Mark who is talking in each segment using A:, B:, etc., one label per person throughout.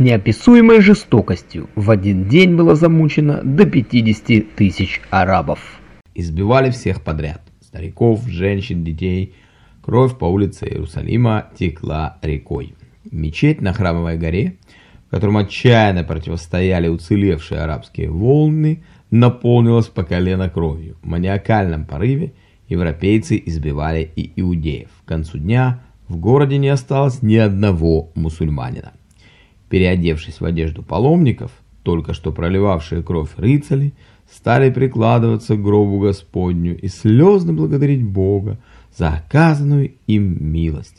A: неописуемой жестокостью в один день было замучено до 50 тысяч арабов.
B: Избивали всех подряд. Стариков, женщин, детей. Кровь по улице Иерусалима текла рекой. Мечеть на Храмовой горе, в котором отчаянно противостояли уцелевшие арабские волны, наполнилась по колено кровью. В маниакальном порыве европейцы избивали и иудеев. К концу дня в городе не осталось ни одного мусульманина. Переодевшись в одежду паломников, только что проливавшие кровь рыцари, стали прикладываться к гробу Господню и слезно благодарить Бога за оказанную им милость.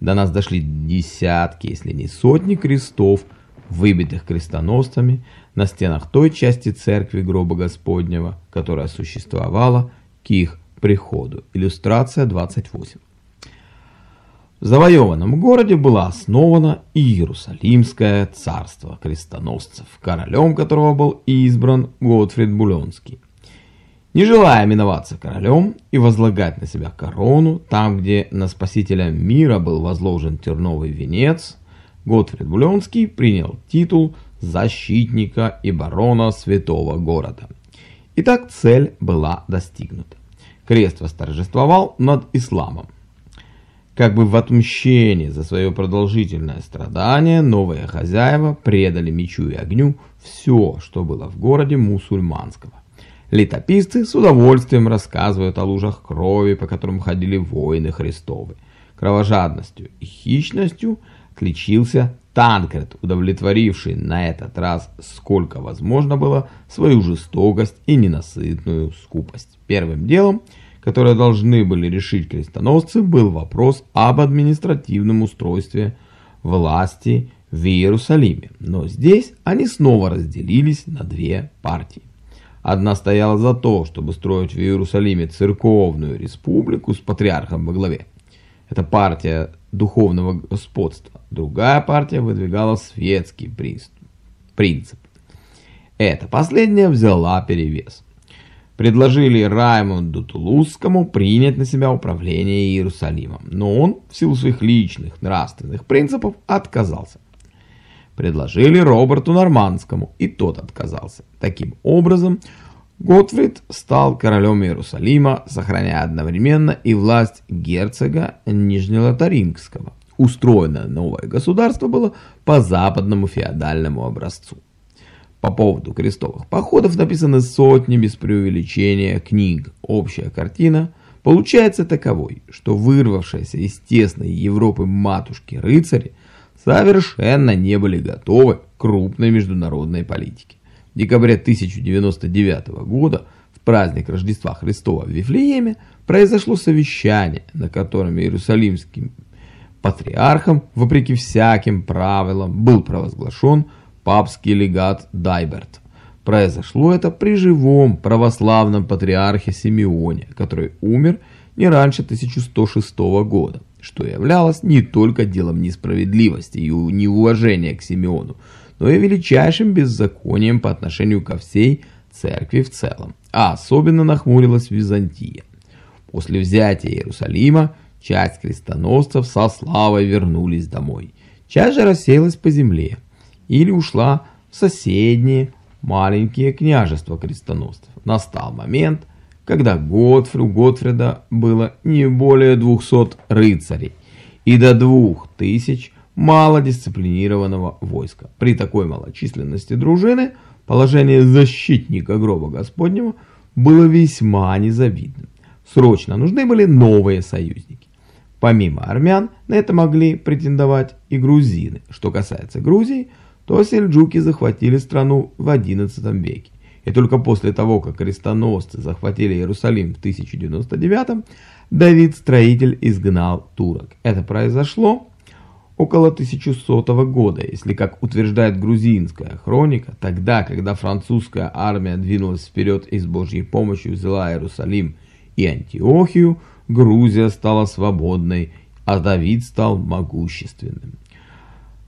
B: До нас дошли десятки, если не сотни крестов, выбитых крестоносцами на стенах той части церкви гроба Господнего, которая существовала к их приходу. Иллюстрация 28. Завоеванном городе было основано Иерусалимское царство крестоносцев, королем которого был избран Готфрид Буленский. Не желая именоваться королем и возлагать на себя корону, там, где на спасителя мира был возложен терновый венец, Готфрид Буленский принял титул защитника и барона святого города. Итак, цель была достигнута. Крест восторжествовал над исламом. Как бы в отмщении за свое продолжительное страдание, новые хозяева предали мечу и огню все, что было в городе мусульманского. Летописцы с удовольствием рассказывают о лужах крови, по которым ходили воины Христовы. Кровожадностью и хищностью отличился Танкред, удовлетворивший на этот раз, сколько возможно было, свою жестокость и ненасытную скупость. Первым делом – которые должны были решить крестоносцы, был вопрос об административном устройстве власти в Иерусалиме. Но здесь они снова разделились на две партии. Одна стояла за то, чтобы строить в Иерусалиме церковную республику с патриархом во главе. Это партия духовного господства. Другая партия выдвигала светский принцип. Эта последняя взяла перевес предложили Раймонду Тулузскому принять на себя управление Иерусалимом, но он в силу своих личных нравственных принципов отказался. Предложили Роберту Нормандскому, и тот отказался. Таким образом, Готфрид стал королем Иерусалима, сохраняя одновременно и власть герцога Нижнелотарингского. Устроенное новое государство было по западному феодальному образцу. По поводу крестовых походов написаны сотни без преувеличения книг. Общая картина получается таковой, что вырвавшиеся из тесной Европы матушки-рыцари совершенно не были готовы к крупной международной политике. В декабре 1099 года, в праздник Рождества Христова в Вифлееме, произошло совещание, на котором Иерусалимским патриархом, вопреки всяким правилам, был провозглашен папский легат Дайберт. Произошло это при живом православном патриархе Симеоне, который умер не раньше 1106 года, что являлось не только делом несправедливости и неуважения к Симеону, но и величайшим беззаконием по отношению ко всей церкви в целом, а особенно нахмурилась Византия. После взятия Иерусалима часть крестоносцев со славой вернулись домой, часть же рассеялась по земле, или ушла в соседние маленькие княжества крестоносцев. Настал момент, когда Готфрю Готфрида было не более 200 рыцарей и до 2000 малодисциплинированного войска. При такой малочисленности дружины положение защитника гроба Господнего было весьма незавидным. Срочно нужны были новые союзники. Помимо армян на это могли претендовать и грузины. Что касается Грузии – то сельджуки захватили страну в XI веке. И только после того, как крестоносцы захватили Иерусалим в 1099 Давид Строитель изгнал турок. Это произошло около 1100 года, если, как утверждает грузинская хроника, тогда, когда французская армия двинулась вперед и с Божьей помощью взяла Иерусалим и Антиохию, Грузия стала свободной, а Давид стал могущественным.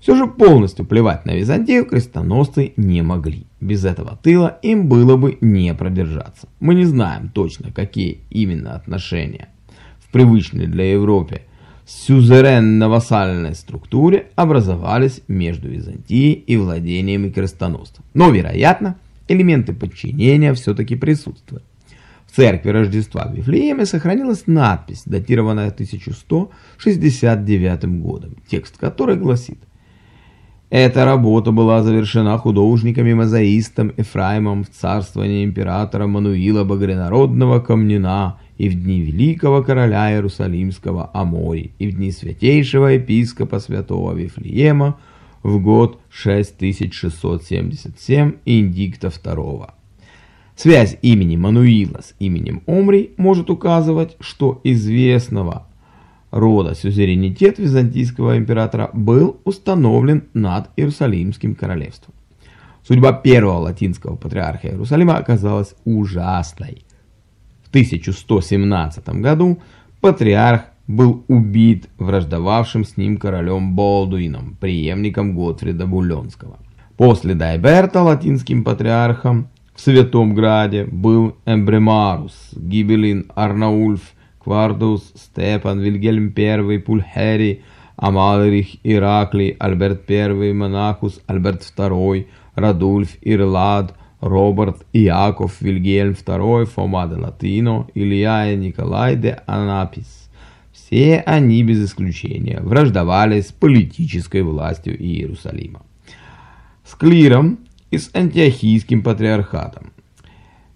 B: Все же полностью плевать на Византию крестоносцы не могли. Без этого тыла им было бы не продержаться. Мы не знаем точно, какие именно отношения в привычной для Европе сюзеренно-вассальной структуре образовались между Византией и владениями крестоносцев. Но, вероятно, элементы подчинения все-таки присутствуют. В церкви Рождества в Вифлееме сохранилась надпись, датированная 1169 годом, текст которой гласит «Эта работа была завершена художниками-мозаистом Ефраимом в царствовании императора Мануила Багрянародного Камнина и в дни великого короля Иерусалимского Амори, и в дни святейшего епископа святого Вифлеема в год 6677 Индикта II. Связь имени Мануила с именем Омри может указывать, что известного рода сюзеренитет византийского императора был установлен над Иерусалимским королевством. Судьба первого латинского патриарха Иерусалима оказалась ужасной. 1117 году патриарх был убит враждовавшим с ним королем Болдуином, преемником Готфрида Буленского. После Дайберта латинским патриархом в Святом Граде был Эмбремарус, Гибелин, Арнаульф, Квардус, Степан, Вильгельм I, Пульхери, Амалрих, Ираклий, Альберт I, Монахус, Альберт II, Радульф, Ирлад, Роберт Иаков, Вильгельм II, Фома де Латино, Илья и Николай де Анапис. Все они без исключения враждовали с политической властью Иерусалима. С клиром и с антиохийским патриархатом.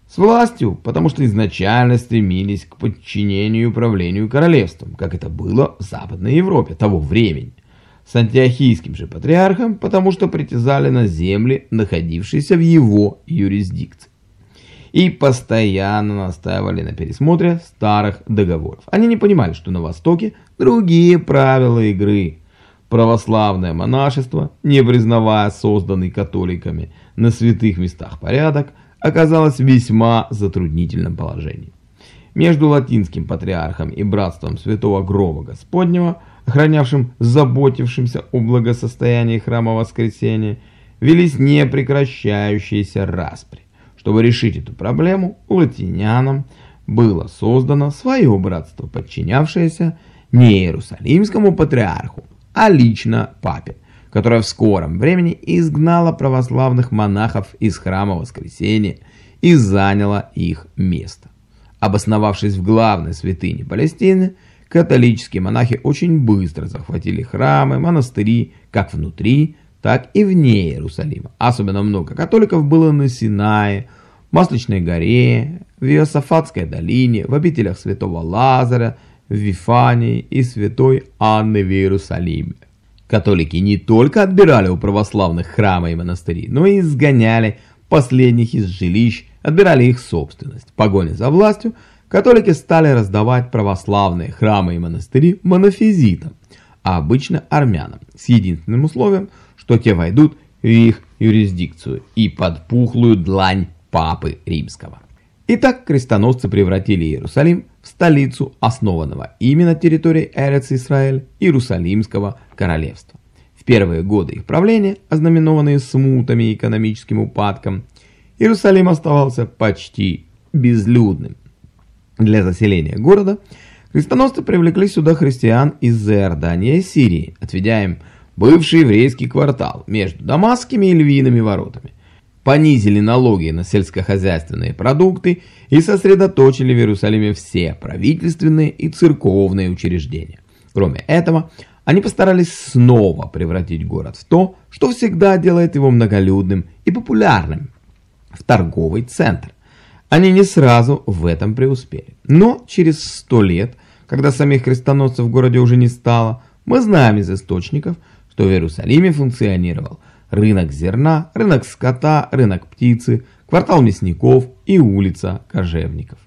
B: С властью, потому что изначально стремились к подчинению и управлению королевством, как это было в Западной Европе того времени с антиохийским же патриархом, потому что притязали на земли, находившиеся в его юрисдикции. И постоянно настаивали на пересмотре старых договоров. Они не понимали, что на Востоке другие правила игры. Православное монашество, не признавая созданный католиками на святых местах порядок, оказалось в весьма затруднительном положении. Между латинским патриархом и братством святого Грома Господнего – охранявшим заботившимся о благосостоянии храма Воскресения, велись непрекращающиеся распри. Чтобы решить эту проблему, латинянам было создано свое братство, подчинявшееся не Иерусалимскому патриарху, а лично папе, которое в скором времени изгнало православных монахов из храма Воскресения и заняло их место. Обосновавшись в главной святыне Палестины, Католические монахи очень быстро захватили храмы, монастыри, как внутри, так и вне Иерусалима. Особенно много католиков было на Синае, Масличной горе, в Иосафатской долине, в обителях святого Лазаря, в Вифании и святой Анны в Иерусалиме. Католики не только отбирали у православных храмы и монастыри, но и изгоняли последних из жилищ, отбирали их собственность. В погоне за властью – католики стали раздавать православные храмы и монастыри монофизитам, а обычно армянам, с единственным условием, что те войдут в их юрисдикцию и под пухлую длань Папы Римского. Итак, крестоносцы превратили Иерусалим в столицу основанного именно территории Эрец-Исраэль Иерусалимского королевства. В первые годы их правления, ознаменованные смутами и экономическим упадком, Иерусалим оставался почти безлюдным, для заселения города крестоносцы привлекли сюда христиан из Иордании и Сирии, отведя им бывший еврейский квартал между Дамасскими и Львиными воротами. Понизили налоги на сельскохозяйственные продукты и сосредоточили в Иерусалиме все правительственные и церковные учреждения. Кроме этого, они постарались снова превратить город в то, что всегда делает его многолюдным и популярным – в торговый центр. Они не сразу в этом преуспели. Но через сто лет, когда самих крестоносцев в городе уже не стало, мы знаем из источников, что в Иерусалиме функционировал рынок зерна, рынок скота, рынок птицы, квартал мясников и улица кожевников.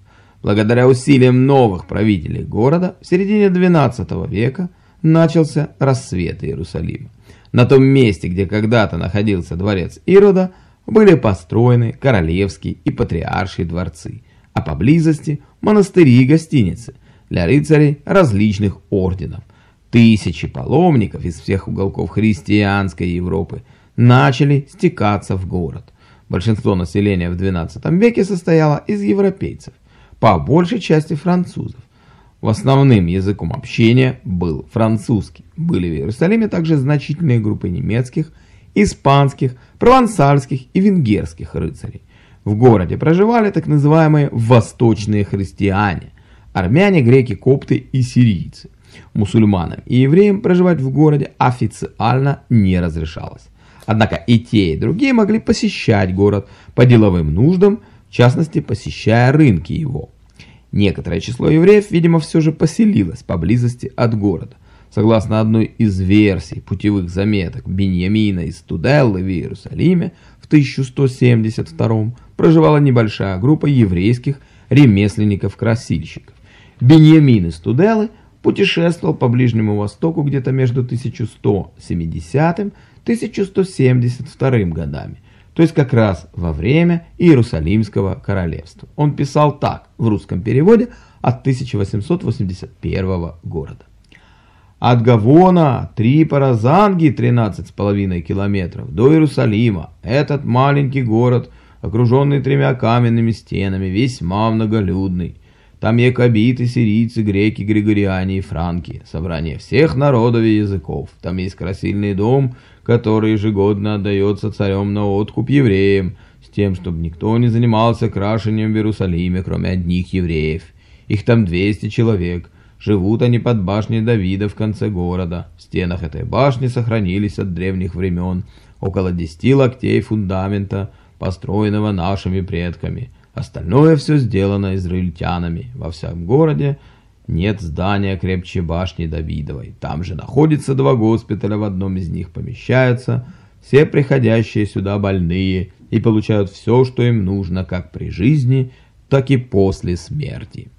B: Благодаря усилиям новых правителей города в середине XII века начался рассвет Иерусалима. На том месте, где когда-то находился дворец Ирода, были построены королевские и патриаршие дворцы, а поблизости монастыри и гостиницы для рыцарей различных орденов. Тысячи паломников из всех уголков христианской Европы начали стекаться в город. Большинство населения в XII веке состояло из европейцев, по большей части французов. В основным языком общения был французский. Были в Иерусалиме также значительные группы немецких, испанских, провансальских и венгерских рыцарей. В городе проживали так называемые «восточные христиане» – армяне, греки, копты и сирийцы. Мусульманам и евреям проживать в городе официально не разрешалось. Однако и те, и другие могли посещать город по деловым нуждам, в частности посещая рынки его. Некоторое число евреев, видимо, все же поселилось поблизости от города. Согласно одной из версий путевых заметок Беньямина из Туделлы в Иерусалиме в 1172 проживала небольшая группа еврейских ремесленников-красильщиков. Беньямин из Туделлы путешествовал по Ближнему Востоку где-то между 1170 и 1172 годами – то есть как раз во время Иерусалимского королевства. Он писал так в русском переводе от 1881 года. От Гавона, Трипора, Занги 13,5 километров до Иерусалима. Этот маленький город, окруженный тремя каменными стенами, весьма многолюдный. Там якобиты, сирийцы, греки, григориане и франки. Собрание всех народов и языков. Там есть красильный дом, который ежегодно отдается царем на откуп евреям, с тем, чтобы никто не занимался крашением в Иерусалиме, кроме одних евреев. Их там 200 человек. Живут они под башней Давида в конце города. В стенах этой башни сохранились от древних времен около 10 локтей фундамента, построенного нашими предками. Остальное все сделано израильтянами. Во всем городе нет здания крепче башни Давидовой. Там же находится два госпиталя, в одном из них помещаются все приходящие сюда больные и получают все, что им нужно как при жизни, так и после смерти.